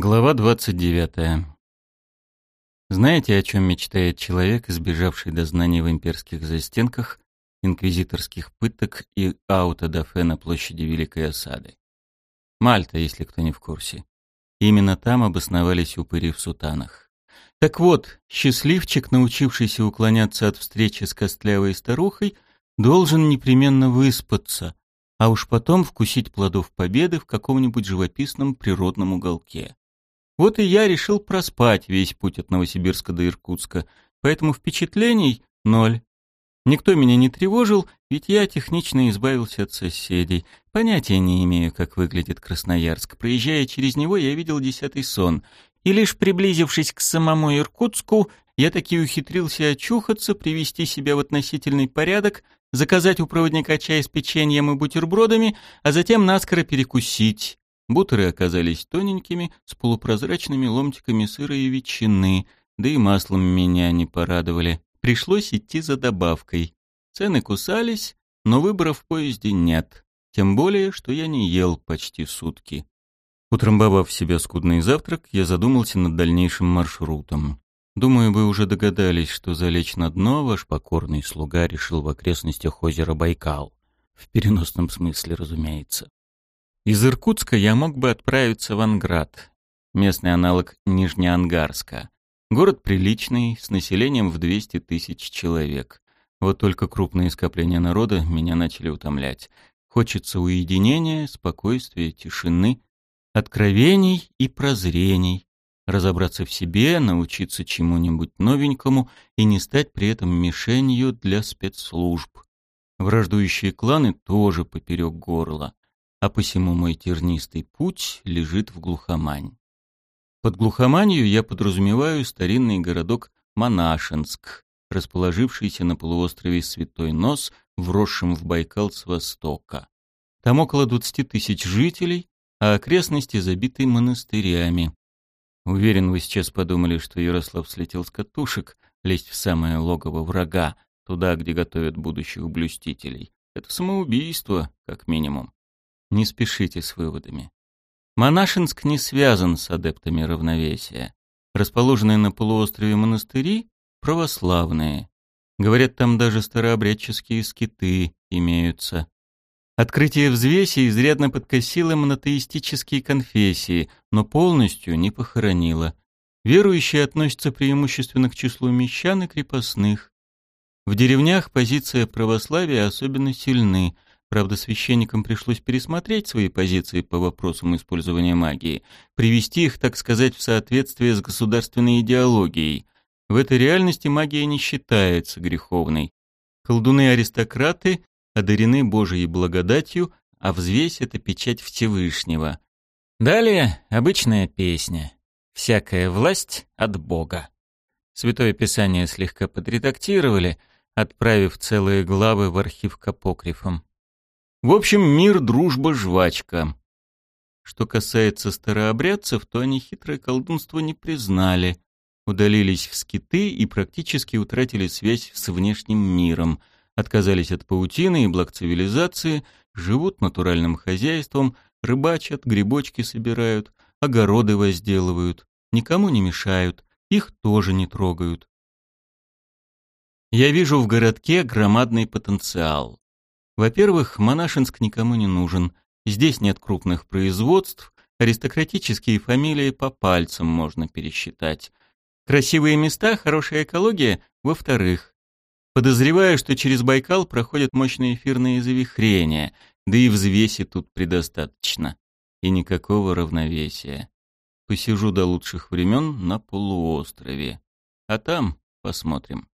Глава 29. Знаете, о чем мечтает человек, избежавший дознаний в имперских застенках, инквизиторских пыток и аутодафе на площади Великой Осады? Мальта, если кто не в курсе. Именно там обосновались упыри в сутанах. Так вот, счастливчик, научившийся уклоняться от встречи с костлявой старухой, должен непременно выспаться, а уж потом вкусить плодов победы в каком-нибудь живописном природном уголке. Вот и я решил проспать весь путь от Новосибирска до Иркутска, поэтому впечатлений ноль. Никто меня не тревожил, ведь я технично избавился от соседей. Понятия не имею, как выглядит Красноярск. Проезжая через него, я видел десятый сон. И лишь приблизившись к самому Иркутску, я таки ухитрился очухаться, привести себя в относительный порядок, заказать у проводника чай с печеньем и бутербродами, а затем наскоро перекусить. Бутеры оказались тоненькими, с полупрозрачными ломтиками сыра и ветчины, да и маслом меня не порадовали. Пришлось идти за добавкой. Цены кусались, но выбора в поезде нет. Тем более, что я не ел почти сутки. Утрамбовав в себя скудный завтрак, я задумался над дальнейшим маршрутом. Думаю, вы уже догадались, что залечь на дно ваш покорный слуга решил в окрестностях озера Байкал. В переносном смысле, разумеется. Из Иркутска я мог бы отправиться в Анград, местный аналог Нижнеангарска. Город приличный, с населением в 200 тысяч человек. Вот только крупные скопления народа меня начали утомлять. Хочется уединения, спокойствия, тишины, откровений и прозрений. Разобраться в себе, научиться чему-нибудь новенькому и не стать при этом мишенью для спецслужб. Враждующие кланы тоже поперек горла а посему мой тернистый путь лежит в глухомань. Под глухоманью я подразумеваю старинный городок Монашинск, расположившийся на полуострове Святой Нос, вросшем в Байкал с востока. Там около 20 тысяч жителей, а окрестности забиты монастырями. Уверен, вы сейчас подумали, что Ярослав слетел с катушек, лезть в самое логово врага, туда, где готовят будущих блюстителей. Это самоубийство, как минимум. Не спешите с выводами. Монашинск не связан с адептами равновесия. Расположенные на полуострове монастыри — православные. Говорят, там даже старообрядческие скиты имеются. Открытие взвеси изрядно подкосило монотеистические конфессии, но полностью не похоронило. Верующие относятся преимущественно к числу мещан и крепостных. В деревнях позиция православия особенно сильны — Правда, священникам пришлось пересмотреть свои позиции по вопросам использования магии, привести их, так сказать, в соответствие с государственной идеологией. В этой реальности магия не считается греховной. Колдуны-аристократы одарены Божией благодатью, а взвесь — это печать Всевышнего. Далее обычная песня. «Всякая власть от Бога». Святое Писание слегка подредактировали, отправив целые главы в архив к апокрифам. В общем, мир, дружба, жвачка. Что касается старообрядцев, то они хитрое колдунство не признали, удалились в скиты и практически утратили связь с внешним миром, отказались от паутины и благ цивилизации, живут натуральным хозяйством, рыбачат, грибочки собирают, огороды возделывают, никому не мешают, их тоже не трогают. Я вижу в городке громадный потенциал. Во-первых, Монашинск никому не нужен. Здесь нет крупных производств, аристократические фамилии по пальцам можно пересчитать. Красивые места, хорошая экология. Во-вторых, подозреваю, что через Байкал проходят мощные эфирные завихрения, да и взвеси тут предостаточно. И никакого равновесия. Посижу до лучших времен на полуострове. А там посмотрим.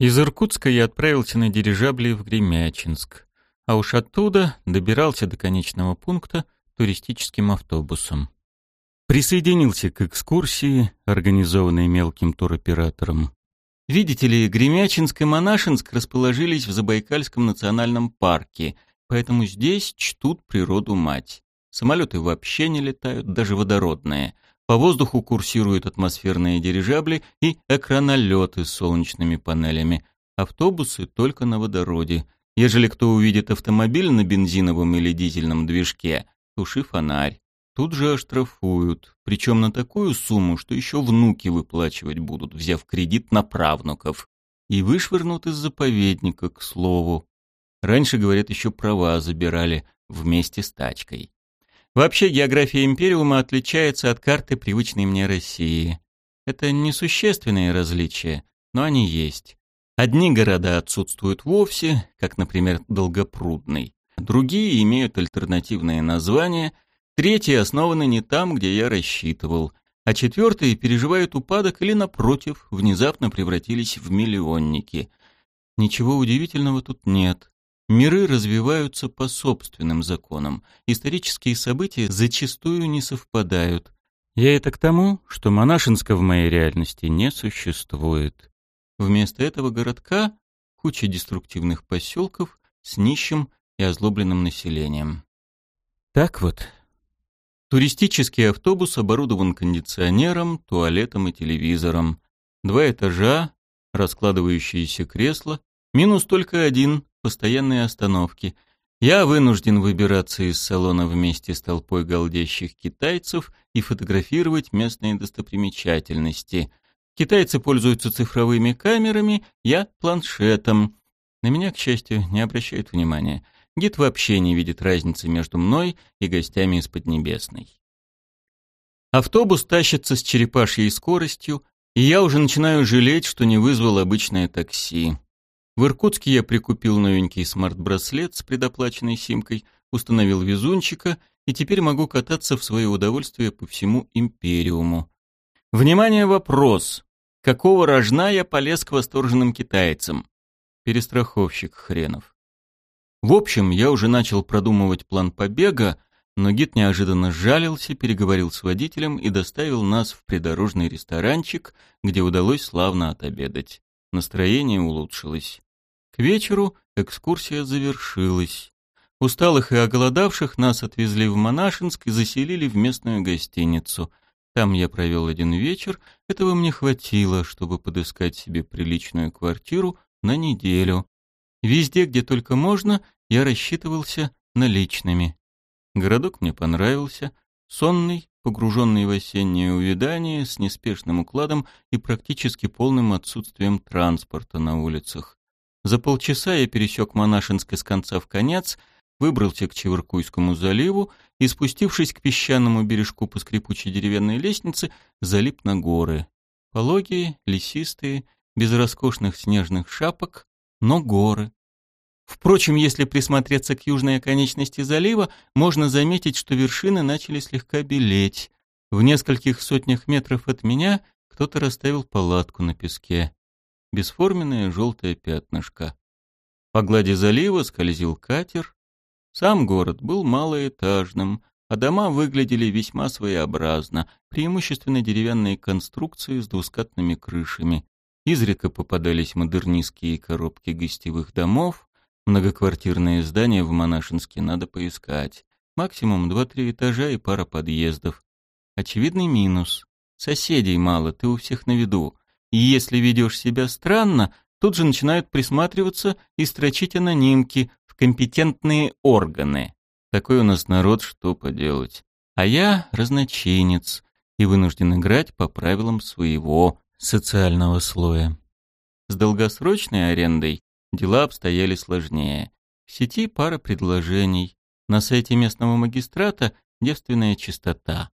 Из Иркутска я отправился на дирижабле в Гремячинск, а уж оттуда добирался до конечного пункта туристическим автобусом. Присоединился к экскурсии, организованной мелким туроператором. Видите ли, Гремячинск и Монашинск расположились в Забайкальском национальном парке, поэтому здесь чтут природу мать. Самолеты вообще не летают, даже водородные — по воздуху курсируют атмосферные дирижабли и экранолеты с солнечными панелями. Автобусы только на водороде. Ежели кто увидит автомобиль на бензиновом или дизельном движке, туши фонарь. тут же оштрафуют, причем на такую сумму, что еще внуки выплачивать будут, взяв кредит на правнуков, и вышвырнут из заповедника, к слову. Раньше, говорят, еще права забирали вместе с тачкой. Вообще география Империума отличается от карты привычной мне России. Это несущественные различия, но они есть. Одни города отсутствуют вовсе, как, например, Долгопрудный. Другие имеют альтернативные названия, третьи основаны не там, где я рассчитывал, а четвертые переживают упадок или, напротив, внезапно превратились в миллионники. Ничего удивительного тут нет. Миры развиваются по собственным законам. Исторические события зачастую не совпадают. Я это к тому, что монашенска в моей реальности не существует. Вместо этого городка куча деструктивных поселков с нищим и озлобленным населением. Так вот, туристический автобус оборудован кондиционером, туалетом и телевизором. Два этажа, раскладывающиеся кресла, минус только один постоянные остановки. Я вынужден выбираться из салона вместе с толпой голдящих китайцев и фотографировать местные достопримечательности. Китайцы пользуются цифровыми камерами, я — планшетом. На меня, к счастью, не обращают внимания. Гид вообще не видит разницы между мной и гостями из Поднебесной. Автобус тащится с черепашьей скоростью, и я уже начинаю жалеть, что не вызвал обычное такси. В Иркутске я прикупил новенький смарт-браслет с предоплаченной симкой, установил везунчика и теперь могу кататься в свое удовольствие по всему Империуму. Внимание, вопрос. Какого рожна я полез к восторженным китайцам? Перестраховщик хренов. В общем, я уже начал продумывать план побега, но гид неожиданно сжалился, переговорил с водителем и доставил нас в придорожный ресторанчик, где удалось славно отобедать. Настроение улучшилось. К вечеру экскурсия завершилась. Усталых и оголодавших нас отвезли в Монашинск и заселили в местную гостиницу. Там я провел один вечер. Этого мне хватило, чтобы подыскать себе приличную квартиру на неделю. Везде, где только можно, я рассчитывался наличными. Городок мне понравился. Сонный, погруженный в осеннее увядание, с неспешным укладом и практически полным отсутствием транспорта на улицах. За полчаса я пересек Монашинск из конца в конец, выбрался к Чеверкуйскому заливу и, спустившись к песчаному бережку по скрипучей деревянной лестнице, залип на горы. Пологие, лесистые, без роскошных снежных шапок, но горы. Впрочем, если присмотреться к южной оконечности залива, можно заметить, что вершины начали слегка белеть. В нескольких сотнях метров от меня кто-то расставил палатку на песке бесформенное желтое пятнышко. По глади залива скользил катер. Сам город был малоэтажным, а дома выглядели весьма своеобразно, преимущественно деревянные конструкции с двускатными крышами. Изредка попадались модернистские коробки гостевых домов, многоквартирные здания в Монашинске надо поискать. Максимум два-три этажа и пара подъездов. Очевидный минус. Соседей мало, ты у всех на виду. И если ведешь себя странно, тут же начинают присматриваться и строчить анонимки в компетентные органы. Такой у нас народ, что поделать. А я разночинец и вынужден играть по правилам своего социального слоя. С долгосрочной арендой дела обстояли сложнее. В сети пара предложений. На сайте местного магистрата девственная чистота.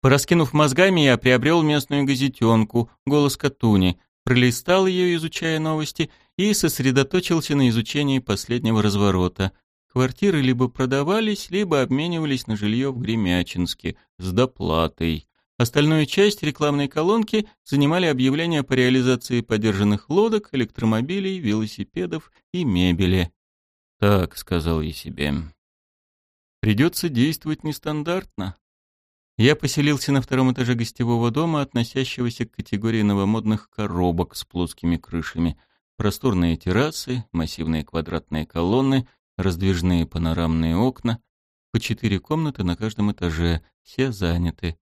Пораскинув мозгами, я приобрел местную газетенку «Голос Катуни», пролистал ее, изучая новости, и сосредоточился на изучении последнего разворота. Квартиры либо продавались, либо обменивались на жилье в Гремячинске с доплатой. Остальную часть рекламной колонки занимали объявления по реализации подержанных лодок, электромобилей, велосипедов и мебели. «Так», — сказал я себе, — «придется действовать нестандартно. Я поселился на втором этаже гостевого дома, относящегося к категории новомодных коробок с плоскими крышами. Просторные террасы, массивные квадратные колонны, раздвижные панорамные окна. По четыре комнаты на каждом этаже, все заняты.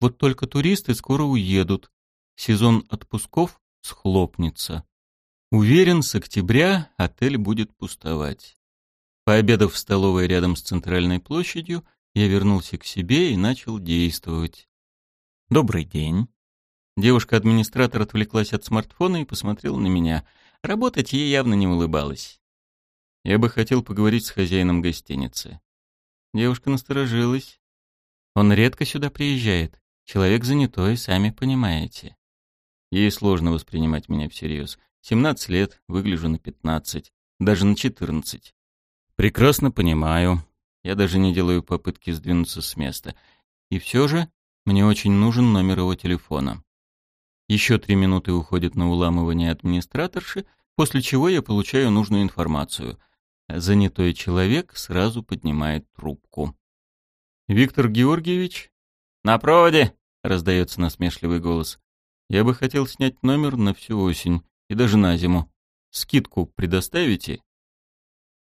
Вот только туристы скоро уедут. Сезон отпусков схлопнется. Уверен, с октября отель будет пустовать. Пообедав в столовой рядом с центральной площадью, Я вернулся к себе и начал действовать. «Добрый день». Девушка-администратор отвлеклась от смартфона и посмотрела на меня. Работать ей явно не улыбалась. Я бы хотел поговорить с хозяином гостиницы. Девушка насторожилась. Он редко сюда приезжает. Человек занятой, сами понимаете. Ей сложно воспринимать меня всерьез. 17 лет, выгляжу на 15, даже на 14. Прекрасно понимаю. Я даже не делаю попытки сдвинуться с места. И все же мне очень нужен номер его телефона. Еще три минуты уходит на уламывание администраторши, после чего я получаю нужную информацию. Занятой человек сразу поднимает трубку. «Виктор Георгиевич?» «На проводе!» — раздается насмешливый голос. «Я бы хотел снять номер на всю осень и даже на зиму. Скидку предоставите?»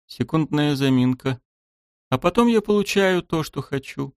Секундная заминка. А потом я получаю то, что хочу.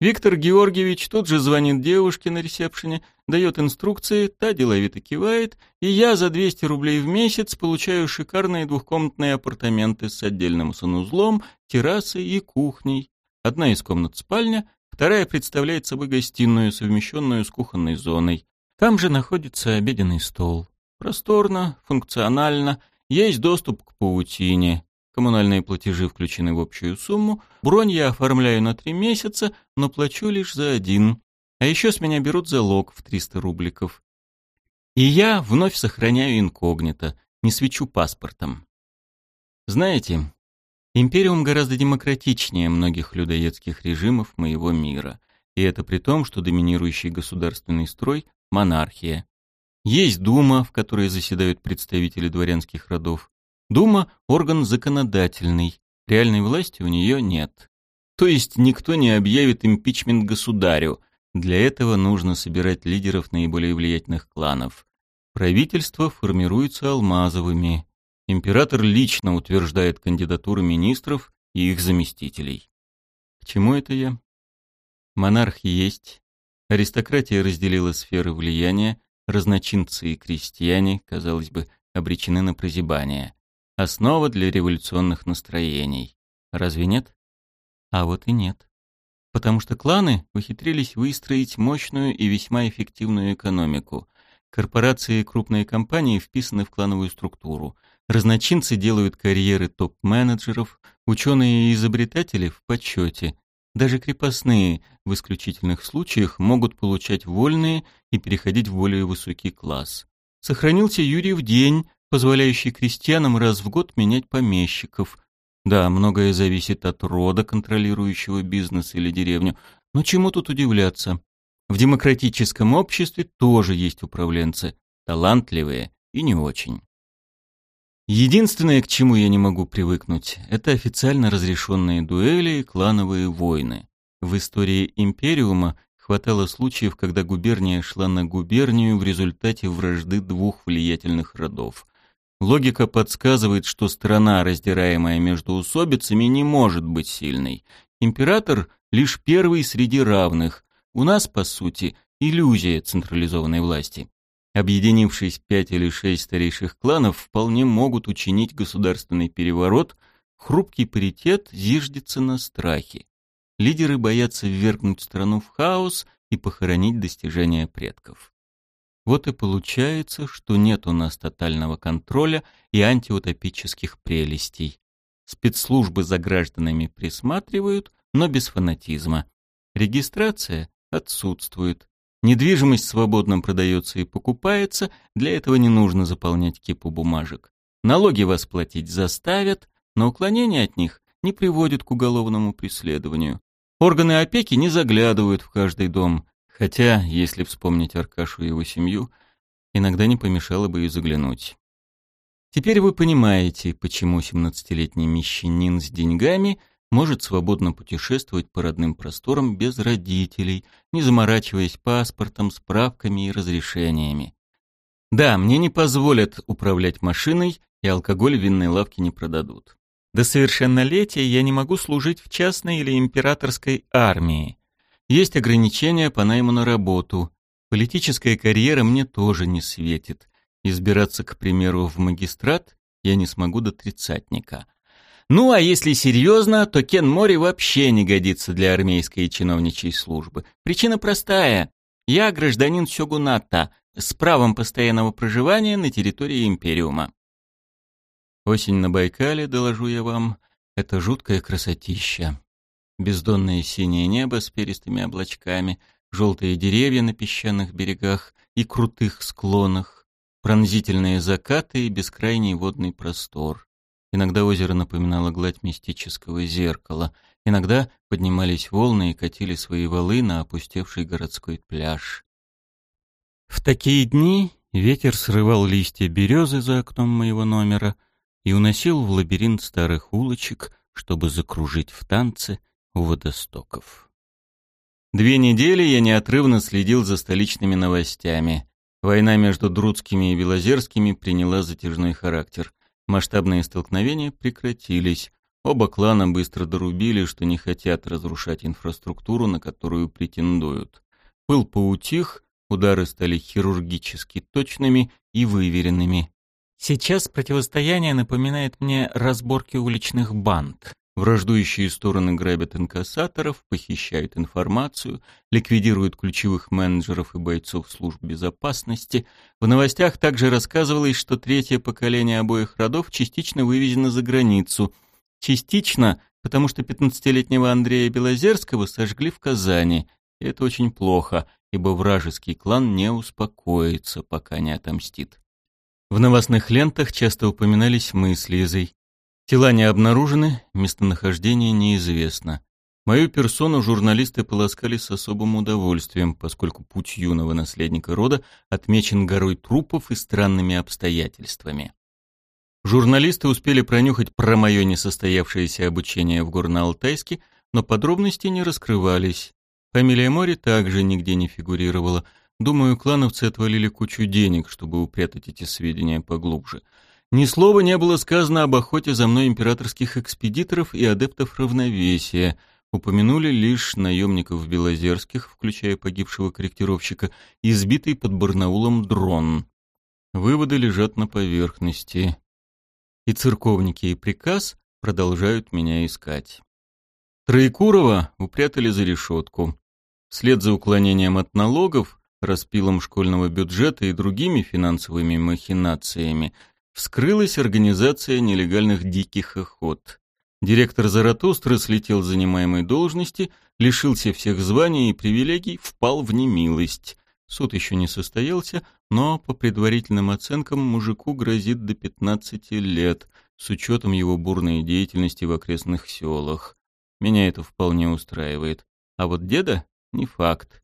Виктор Георгиевич тут же звонит девушке на ресепшене, дает инструкции, та деловито кивает, и я за 200 рублей в месяц получаю шикарные двухкомнатные апартаменты с отдельным санузлом, террасой и кухней. Одна из комнат спальня, вторая представляет собой гостиную, совмещенную с кухонной зоной. Там же находится обеденный стол. Просторно, функционально, есть доступ к паутине. Коммунальные платежи включены в общую сумму. Бронь я оформляю на три месяца, но плачу лишь за один. А еще с меня берут залог в 300 рубликов. И я вновь сохраняю инкогнито, не свечу паспортом. Знаете, Империум гораздо демократичнее многих людоедских режимов моего мира. И это при том, что доминирующий государственный строй – монархия. Есть дума, в которой заседают представители дворянских родов. Дума – орган законодательный, реальной власти у нее нет. То есть никто не объявит импичмент государю. Для этого нужно собирать лидеров наиболее влиятельных кланов. Правительство формируется алмазовыми. Император лично утверждает кандидатуры министров и их заместителей. К чему это я? Монархи есть. Аристократия разделила сферы влияния, разночинцы и крестьяне, казалось бы, обречены на прозябание. Основа для революционных настроений. Разве нет? А вот и нет. Потому что кланы ухитрились выстроить мощную и весьма эффективную экономику. Корпорации и крупные компании вписаны в клановую структуру. Разночинцы делают карьеры топ-менеджеров, ученые и изобретатели в почете. Даже крепостные в исключительных случаях могут получать вольные и переходить в более высокий класс. Сохранился Юрий в день, позволяющий крестьянам раз в год менять помещиков. Да, многое зависит от рода, контролирующего бизнес или деревню, но чему тут удивляться? В демократическом обществе тоже есть управленцы, талантливые и не очень. Единственное, к чему я не могу привыкнуть, это официально разрешенные дуэли и клановые войны. В истории Империума хватало случаев, когда губерния шла на губернию в результате вражды двух влиятельных родов. Логика подсказывает, что страна, раздираемая между усобицами, не может быть сильной. Император — лишь первый среди равных. У нас, по сути, иллюзия централизованной власти. Объединившись пять или шесть старейших кланов, вполне могут учинить государственный переворот, хрупкий паритет зиждется на страхе. Лидеры боятся ввергнуть страну в хаос и похоронить достижения предков. Вот и получается, что нет у нас тотального контроля и антиутопических прелестей. Спецслужбы за гражданами присматривают, но без фанатизма. Регистрация отсутствует. Недвижимость свободно продается и покупается, для этого не нужно заполнять кипу бумажек. Налоги вас платить заставят, но уклонение от них не приводит к уголовному преследованию. Органы опеки не заглядывают в каждый дом, Хотя, если вспомнить Аркашу и его семью, иногда не помешало бы и заглянуть. Теперь вы понимаете, почему 17-летний мещанин с деньгами может свободно путешествовать по родным просторам без родителей, не заморачиваясь паспортом, справками и разрешениями. Да, мне не позволят управлять машиной, и алкоголь в винной лавке не продадут. До совершеннолетия я не могу служить в частной или императорской армии. Есть ограничения по найму на работу. Политическая карьера мне тоже не светит. Избираться, к примеру, в магистрат я не смогу до тридцатника. Ну, а если серьезно, то Кен Мори вообще не годится для армейской и чиновничьей службы. Причина простая. Я гражданин Сёгуната с правом постоянного проживания на территории Империума. Осень на Байкале, доложу я вам, это жуткое красотища. Бездонное синее небо с перистыми облачками, желтые деревья на песчаных берегах и крутых склонах, пронзительные закаты и бескрайний водный простор. Иногда озеро напоминало гладь мистического зеркала, иногда поднимались волны и катили свои валы на опустевший городской пляж. В такие дни ветер срывал листья березы за окном моего номера и уносил в лабиринт старых улочек, чтобы закружить в танце у водостоков. Две недели я неотрывно следил за столичными новостями. Война между Друцкими и Белозерскими приняла затяжной характер. Масштабные столкновения прекратились. Оба клана быстро дорубили, что не хотят разрушать инфраструктуру, на которую претендуют. Пыл поутих, удары стали хирургически точными и выверенными. Сейчас противостояние напоминает мне разборки уличных банд. Враждующие стороны грабят инкассаторов, похищают информацию, ликвидируют ключевых менеджеров и бойцов служб безопасности. В новостях также рассказывалось, что третье поколение обоих родов частично вывезено за границу. Частично, потому что 15-летнего Андрея Белозерского сожгли в Казани. И это очень плохо, ибо вражеский клан не успокоится, пока не отомстит. В новостных лентах часто упоминались мы с Лизой. Тела не обнаружены, местонахождение неизвестно. Мою персону журналисты полоскали с особым удовольствием, поскольку путь юного наследника рода отмечен горой трупов и странными обстоятельствами. Журналисты успели пронюхать про мое несостоявшееся обучение в Горно-Алтайске, но подробности не раскрывались. Фамилия Мори также нигде не фигурировала. Думаю, клановцы отвалили кучу денег, чтобы упрятать эти сведения поглубже. Ни слова не было сказано об охоте за мной императорских экспедиторов и адептов равновесия. Упомянули лишь наемников Белозерских, включая погибшего корректировщика, избитый под Барнаулом дрон. Выводы лежат на поверхности. И церковники, и приказ продолжают меня искать. Троекурова упрятали за решетку. Вслед за уклонением от налогов, распилом школьного бюджета и другими финансовыми махинациями – вскрылась организация нелегальных диких охот. Директор Заратустры слетел с занимаемой должности, лишился всех званий и привилегий, впал в немилость. Суд еще не состоялся, но, по предварительным оценкам, мужику грозит до 15 лет, с учетом его бурной деятельности в окрестных селах. Меня это вполне устраивает. А вот деда — не факт.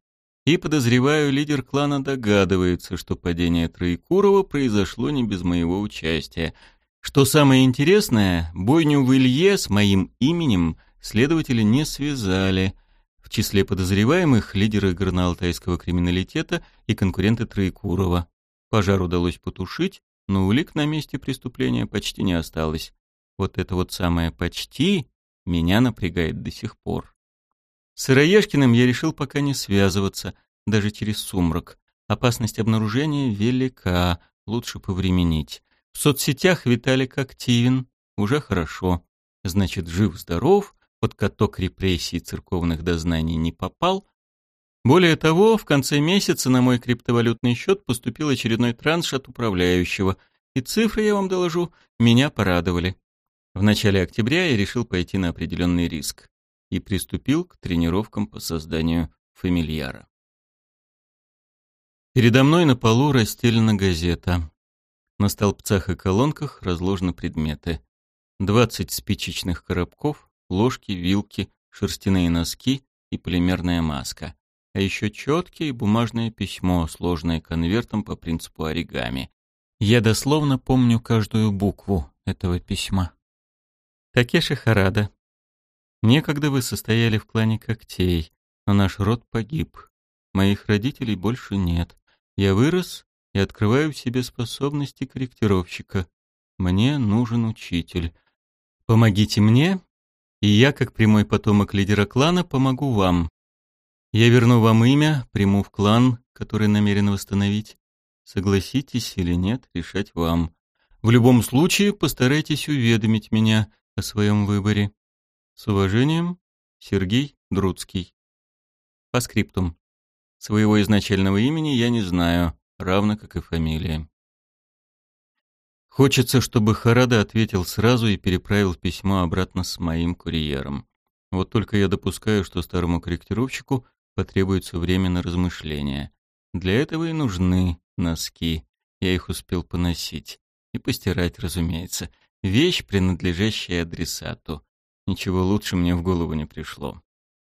И, подозреваю, лидер клана догадывается, что падение Троекурова произошло не без моего участия. Что самое интересное, бойню в Илье с моим именем следователи не связали. В числе подозреваемых лидеры горноалтайского криминалитета и конкуренты Троекурова. Пожар удалось потушить, но улик на месте преступления почти не осталось. Вот это вот самое «почти» меня напрягает до сих пор. С Сыроежкиным я решил пока не связываться, даже через сумрак. Опасность обнаружения велика, лучше повременить. В соцсетях Виталик активен, уже хорошо. Значит, жив-здоров, под каток репрессий церковных дознаний не попал. Более того, в конце месяца на мой криптовалютный счет поступил очередной транш от управляющего, и цифры, я вам доложу, меня порадовали. В начале октября я решил пойти на определенный риск и приступил к тренировкам по созданию фамильяра. Передо мной на полу расстелена газета. На столбцах и колонках разложены предметы. Двадцать спичечных коробков, ложки, вилки, шерстяные носки и полимерная маска. А еще четкие бумажное письмо, сложное конвертом по принципу оригами. Я дословно помню каждую букву этого письма. Такеши Харада, Некогда вы состояли в клане когтей, но наш род погиб. Моих родителей больше нет. Я вырос и открываю в себе способности корректировщика. Мне нужен учитель. Помогите мне, и я, как прямой потомок лидера клана, помогу вам. Я верну вам имя, приму в клан, который намерен восстановить. Согласитесь или нет, решать вам. В любом случае постарайтесь уведомить меня, о своем выборе. С уважением, Сергей Друцкий. По скриптум. Своего изначального имени я не знаю, равно как и фамилия. Хочется, чтобы Харада ответил сразу и переправил письмо обратно с моим курьером. Вот только я допускаю, что старому корректировщику потребуется время на размышления. Для этого и нужны носки. Я их успел поносить. И постирать, разумеется. Вещь, принадлежащая адресату. Ничего лучше мне в голову не пришло.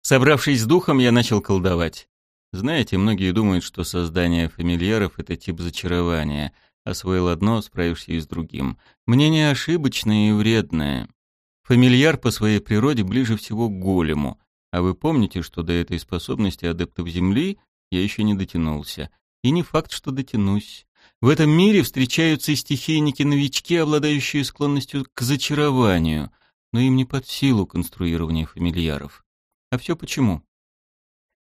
Собравшись с духом, я начал колдовать. Знаете, многие думают, что создание фамильяров — это тип зачарования. Освоил одно, справишься и с другим. Мнение ошибочное и вредное. Фамильяр по своей природе ближе всего к голему. А вы помните, что до этой способности адептов Земли я еще не дотянулся. И не факт, что дотянусь. В этом мире встречаются и стихийники-новички, обладающие склонностью к зачарованию, но им не под силу конструирование фамильяров. А все почему?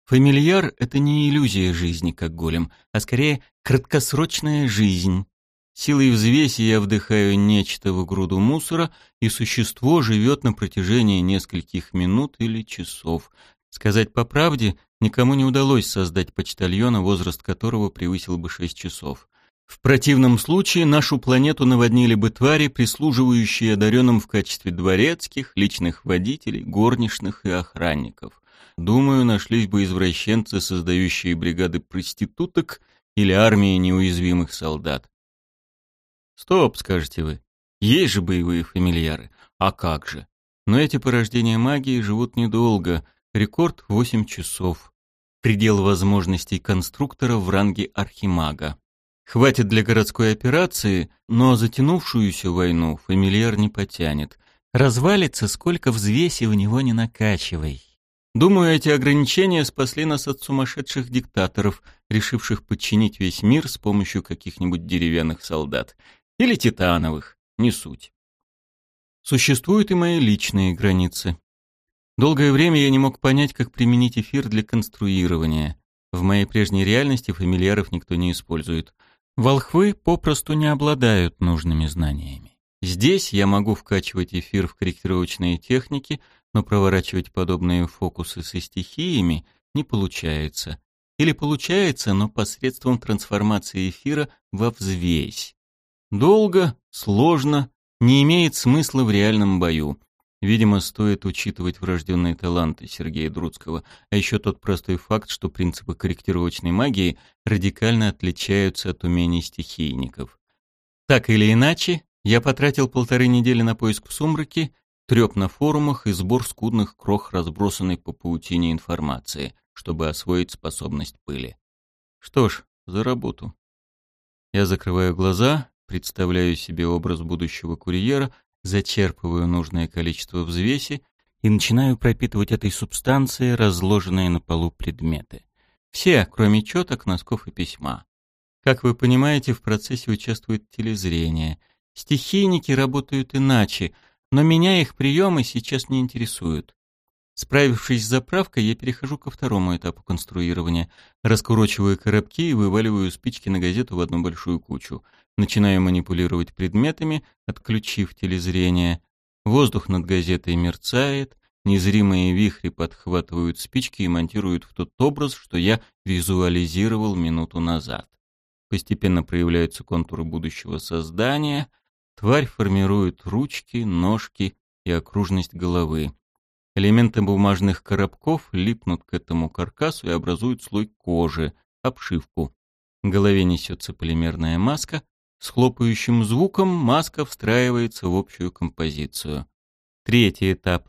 Фамильяр — это не иллюзия жизни, как голем, а скорее краткосрочная жизнь. Силой взвеси я вдыхаю нечто в груду мусора, и существо живет на протяжении нескольких минут или часов. Сказать по правде, никому не удалось создать почтальона, возраст которого превысил бы шесть часов. В противном случае нашу планету наводнили бы твари, прислуживающие одаренным в качестве дворецких, личных водителей, горничных и охранников. Думаю, нашлись бы извращенцы, создающие бригады проституток или армии неуязвимых солдат. Стоп, скажете вы. Есть же боевые фамильяры. А как же? Но эти порождения магии живут недолго. Рекорд — 8 часов. Предел возможностей конструктора в ранге архимага. Хватит для городской операции, но затянувшуюся войну фамильяр не потянет. Развалится, сколько взвеси в него не накачивай. Думаю, эти ограничения спасли нас от сумасшедших диктаторов, решивших подчинить весь мир с помощью каких-нибудь деревянных солдат. Или титановых, не суть. Существуют и мои личные границы. Долгое время я не мог понять, как применить эфир для конструирования. В моей прежней реальности фамильяров никто не использует. Волхвы попросту не обладают нужными знаниями. Здесь я могу вкачивать эфир в корректировочные техники, но проворачивать подобные фокусы со стихиями не получается. Или получается, но посредством трансформации эфира во взвесь. Долго, сложно, не имеет смысла в реальном бою. Видимо, стоит учитывать врожденные таланты Сергея Друцкого, а еще тот простой факт, что принципы корректировочной магии радикально отличаются от умений стихийников. Так или иначе, я потратил полторы недели на поиск в сумраке, треп на форумах и сбор скудных крох, разбросанной по паутине информации, чтобы освоить способность пыли. Что ж, за работу. Я закрываю глаза, представляю себе образ будущего курьера, зачерпываю нужное количество взвеси и начинаю пропитывать этой субстанцией разложенные на полу предметы. Все, кроме четок, носков и письма. Как вы понимаете, в процессе участвует телезрение. Стихийники работают иначе, но меня их приемы сейчас не интересуют. Справившись с заправкой, я перехожу ко второму этапу конструирования. Раскурочиваю коробки и вываливаю спички на газету в одну большую кучу. Начинаю манипулировать предметами, отключив телезрение. Воздух над газетой мерцает, незримые вихри подхватывают спички и монтируют в тот образ, что я визуализировал минуту назад. Постепенно проявляются контуры будущего создания. Тварь формирует ручки, ножки и окружность головы. Элементы бумажных коробков липнут к этому каркасу и образуют слой кожи, обшивку. В голове несется полимерная маска, с хлопающим звуком маска встраивается в общую композицию. Третий этап.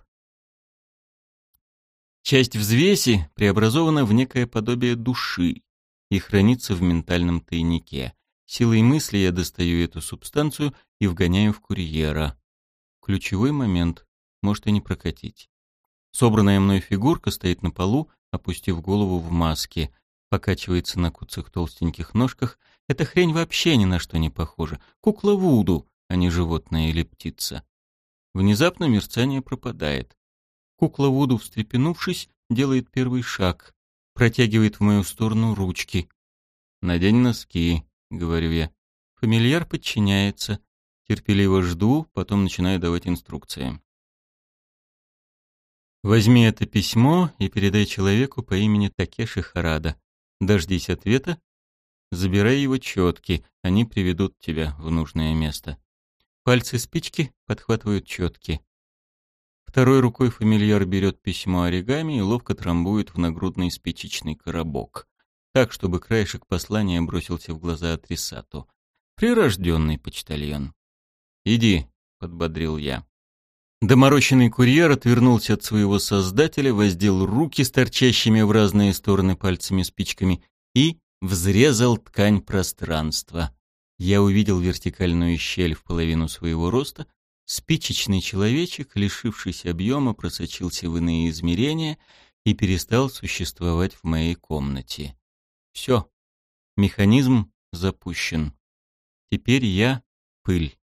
Часть взвеси преобразована в некое подобие души и хранится в ментальном тайнике. Силой мысли я достаю эту субстанцию и вгоняю в курьера. Ключевой момент. Может и не прокатить. Собранная мной фигурка стоит на полу, опустив голову в маске, покачивается на куцах толстеньких ножках. Эта хрень вообще ни на что не похожа. Кукла Вуду, а не животное или птица. Внезапно мерцание пропадает. Кукла Вуду, встрепенувшись, делает первый шаг, протягивает в мою сторону ручки. «Надень носки», — говорю я. Фамильяр подчиняется. Терпеливо жду, потом начинаю давать инструкции. Возьми это письмо и передай человеку по имени Такеши Харада. Дождись ответа, забирай его четки, они приведут тебя в нужное место. Пальцы спички подхватывают четки. Второй рукой фамильяр берет письмо оригами и ловко трамбует в нагрудный спичечный коробок. Так, чтобы краешек послания бросился в глаза адресату. Прирожденный почтальон. «Иди», — подбодрил я. Доморощенный курьер отвернулся от своего создателя, воздел руки с торчащими в разные стороны пальцами спичками и взрезал ткань пространства. Я увидел вертикальную щель в половину своего роста, Спичечный человечек, лишившись объема, просочился в иные измерения и перестал существовать в моей комнате. Все. Механизм запущен. Теперь я — пыль.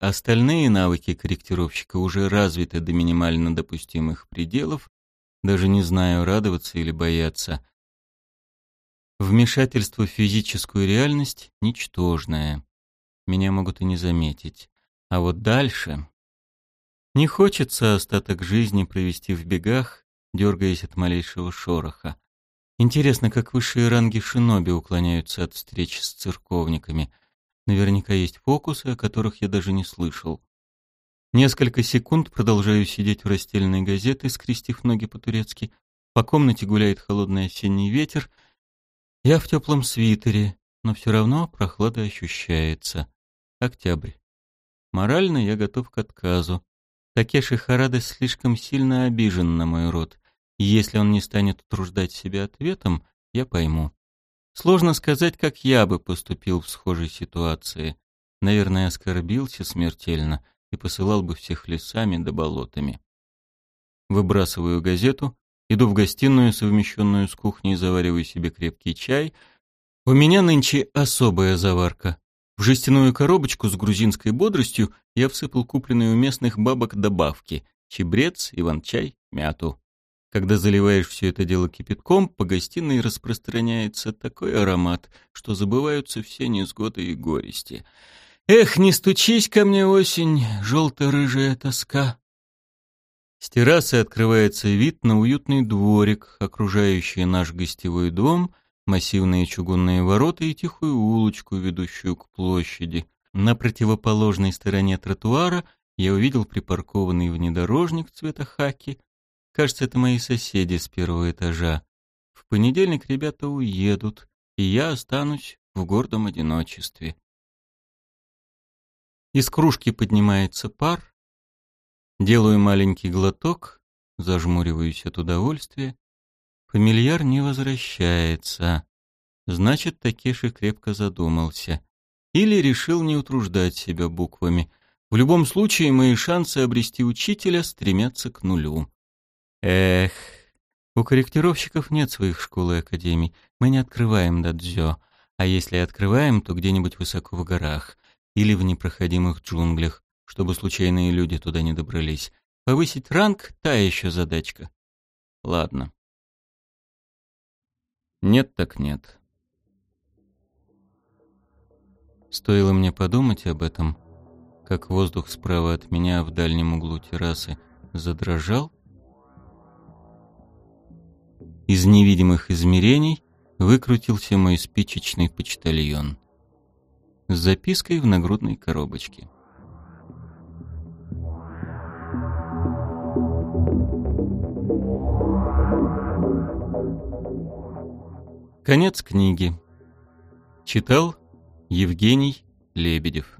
Остальные навыки корректировщика уже развиты до минимально допустимых пределов, даже не знаю, радоваться или бояться. Вмешательство в физическую реальность ничтожное. Меня могут и не заметить. А вот дальше... Не хочется остаток жизни провести в бегах, дергаясь от малейшего шороха. Интересно, как высшие ранги шиноби уклоняются от встреч с церковниками. Наверняка есть фокусы, о которых я даже не слышал. Несколько секунд продолжаю сидеть в растельной газете, скрестив ноги по-турецки. По комнате гуляет холодный осенний ветер. Я в теплом свитере, но все равно прохлада ощущается. Октябрь. Морально я готов к отказу. Такеши Харада слишком сильно обижен на мой род, и если он не станет утруждать себя ответом, я пойму. Сложно сказать, как я бы поступил в схожей ситуации. Наверное, оскорбился смертельно и посылал бы всех лесами да болотами. Выбрасываю газету, иду в гостиную, совмещенную с кухней, завариваю себе крепкий чай. У меня нынче особая заварка. В жестяную коробочку с грузинской бодростью я всыпал купленные у местных бабок добавки — чебрец, иван-чай, мяту. Когда заливаешь все это дело кипятком, по гостиной распространяется такой аромат, что забываются все несгоды и горести. Эх, не стучись ко мне, осень, желто-рыжая тоска. С террасы открывается вид на уютный дворик, окружающий наш гостевой дом — массивные чугунные ворота и тихую улочку, ведущую к площади. На противоположной стороне тротуара я увидел припаркованный внедорожник цвета хаки. Кажется, это мои соседи с первого этажа. В понедельник ребята уедут, и я останусь в гордом одиночестве. Из кружки поднимается пар. Делаю маленький глоток, зажмуриваюсь от удовольствия. Фамильяр не возвращается. Значит, Такеши крепко задумался. Или решил не утруждать себя буквами. В любом случае, мои шансы обрести учителя стремятся к нулю. Эх, у корректировщиков нет своих школ и академий. Мы не открываем дадзё. А если открываем, то где-нибудь высоко в горах или в непроходимых джунглях, чтобы случайные люди туда не добрались. Повысить ранг — та еще задачка. Ладно. Нет так нет. Стоило мне подумать об этом, как воздух справа от меня в дальнем углу террасы задрожал. Из невидимых измерений выкрутился мой спичечный почтальон с запиской в нагрудной коробочке. Конец книги. Читал Евгений Лебедев.